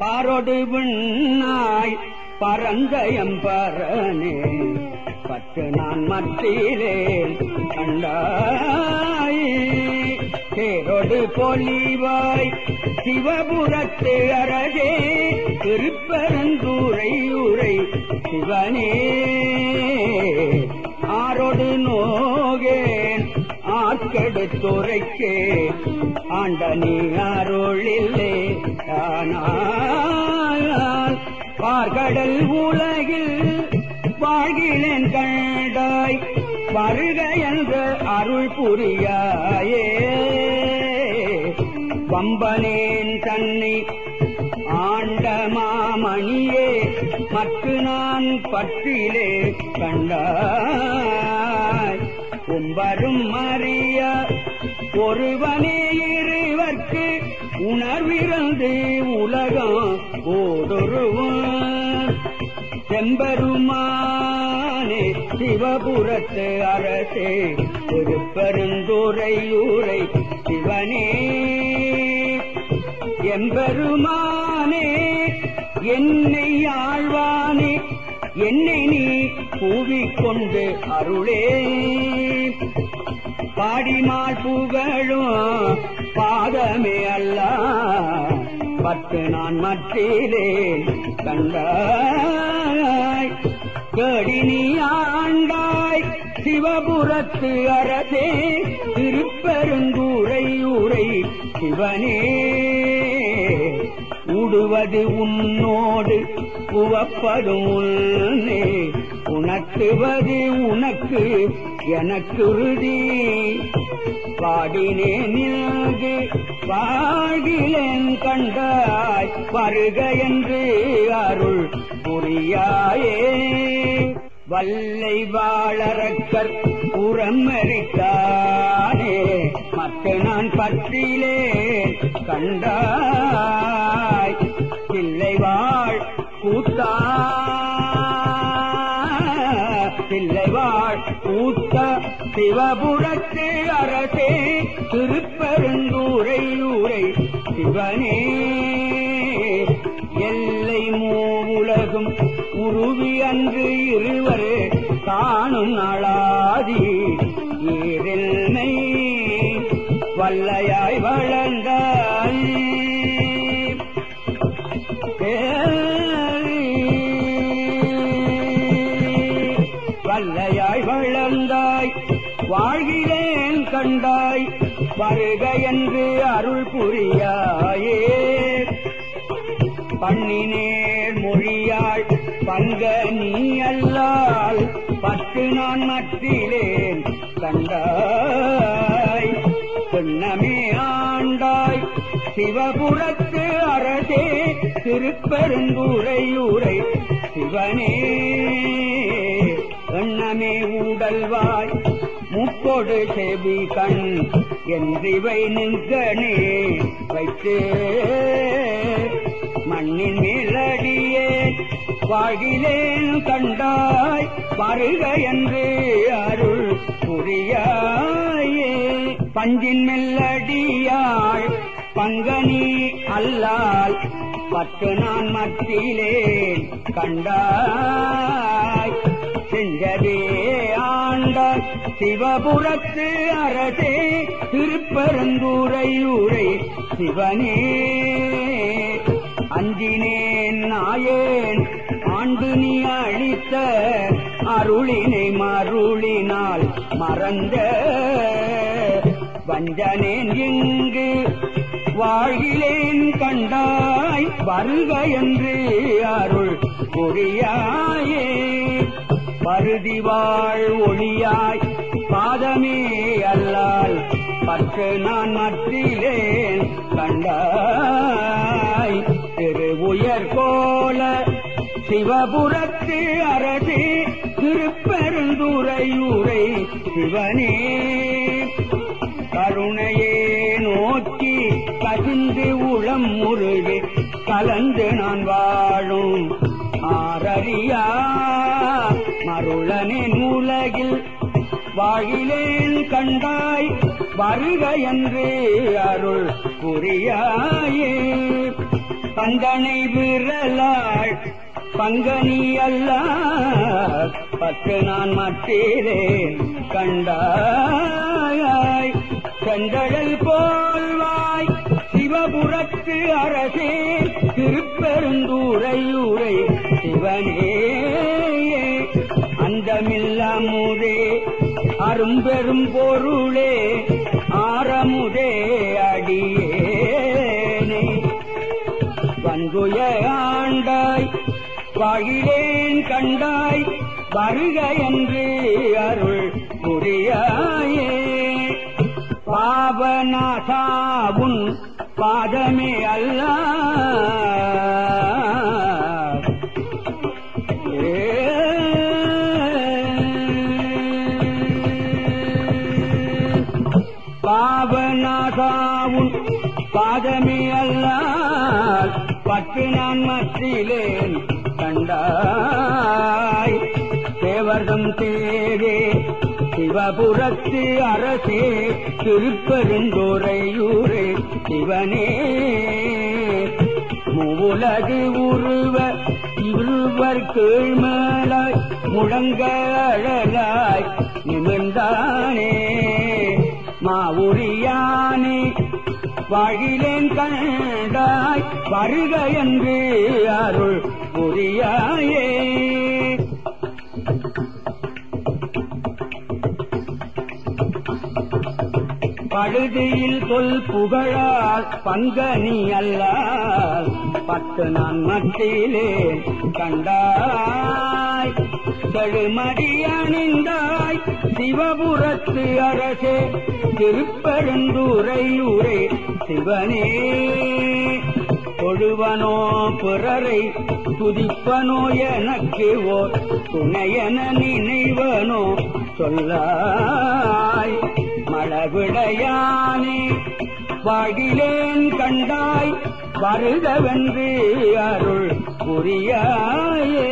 பாரொடு விண்ணாய் பரந்தயம்பரனே பத்து நான் மத்தியிலே கண்டாய். தேரொடு பொலிவாய் சிவபுரத்து அரசே திருப்பரந்தூரை உரை சிவனே. ஆரொடு நோகேன் ஆக்கெடுத்துரைக்கே ஆண்ட நீ அருளில்லே ஆனால் பார்கடல் உலகில் வாழ்கிலேன் கண்டாய் வருக என்ற அருள் புரியாயே. வம்பனேன் தன்னை ஆண்ட மாமணியே மற்ற நான் பற்றிலே கண்டாய். கும்பரும் அறிய ஒருவனே உணர்விறந்து உலகம் ஓடொருவன் செம்பெருமானே சிவபுரத்து அரசே திருப்பெருந்துரையூரை சிவனே. எம்பெருமானே என்னை ஆழ்வானே என்னை நீ கூவிக்கொண்டு அருளே. பாடிமாள் புகழும் பாதமே அல்ல. பத்து நான் மற்றிலே கண்டாய். கடினி ஆண்டாய். சிவபுரத்து அரசே திருப்பெருங்கூரை ஊரை சிவனே. உடுவது உன்னோடு உவப்பதும் உன்னே. உணர்த்துவது உனக்கு எனக்குருதி. பாடினே நின்று வாழ்கிலேன் கண்டாய் வருக என்று அருள் புரியாயே. வல்லை வாழறக்கர் புறமரித்தானே மற்ற நான் பற்றிலே கண்டாய். பிள்ளை வாழ் கூத்தா பிள்ளை வாழ் கூத்த சிவபுரத்து அரசே. திருப்பெருந்தூரை ஊரை சிவனே. எல்லை மூ உலகும் உருவி அன்று இருவரே காணும் நாளாதி ஏதென்னை வல்லையாய் வளர்ந்தாய் வல்லையாய் வளர்ந்தாய் வாழ்கிறேன் கண்டாய் வருக என்று அருள் புரியாயே. பண்ணினே அங்க நீ அல்லால் பத்து நான் மட்டிலேன் கண்டாய் சொன்னமே ஆண்டாய். சிவபுரத்து அரசே திருப்பெருந்துரையூரை சிவனே. எண்ணமே உடல்வாய் முக்கொடு செவி கண் என்றிவை நின்றனே வைத்து. மண்ணின் மேலடியே வாழ்கிலேன் கண்டாய் வருக என்று அருள் புரியாயே. பஞ்சின் மெல்லடியாள் பங்கனி அல்லால் பத்து நான் மத்தியிலேன் கண்டாய். செஞ்சதே ஆண்ட சிவபுரத்து அரசே திருப்பெருந்தூரையூரை சிவனே. அஞ்சினேன் நாயேன் ஆண்டு நீ அழித்த அருளினை மருளினால் மறந்த வஞ்சனேன் இங்கு வாழ்கிலேன் கண்டாய் வருக என்று அருள் புரியாயே. பருதி வாழ் ஒளியாய் பாதமே அல்லால் பற்று நான் மற்றிலேன் கண்டாய். திரு உயர் கோல சிவபுரத்து அரசே திருப்பெருந்துரையூரை சிவனே. கருணையே நோக்கி கசிந்து உளம் முருகு கலந்து நான் வாழும் ஆரறியா மருளனின் உலகில் வாழிலேன் கண்டாய் வருக என்று அருள் புரியாயே. தந்தனை விரலாள் பங்கனி அல்ல பத்து நான் மற்றேன் கண்டாய் கண்டழல் போல்வாய் சிவபுரத்து அரசே திருப்பெருந்தூரையூரை சிவனே அந்தமில்லாமுதே அரும்பெரும் பொருளே வாயிலேன் கண்டாய் வருக என்று அருள் புரியாயே பாவநாசாவுன் பாதமே அல்ல. பாவநாசாவுன் பாதமே அல்ல. பட்டு நான் மற்றிலேன் கண்டாய். தேவர்தம் தேவே சிவபுரத்து அரசே திருப்பெருந்தோரையூரே சிவனே. மூலகு உருவ இருவர் கீழ்மலாய் முழங்க அழலாய் நிமிர்ந்தானே. மாவுரியானே பழிலேன் கண்டாய் வருக என்று அருள் புரியாயே. பழுதியில் சொல் புகழால் பங்கனி அல்ல பத்து நான் மத்தியிலே கண்டாய். தழுமடியணிந்தாய் சிவபுரத்து அரசே திருப்பெருந்தூரையூரே சிவனே. கொழுவனோ பிறரை துதிப்பனோ எனக்கு ஓர் துணையன நினைவனோ சொல்லாய். மழவிடையானே வாடிலேன் கண்டாய் வருகவென்று அருள் புரியாயே.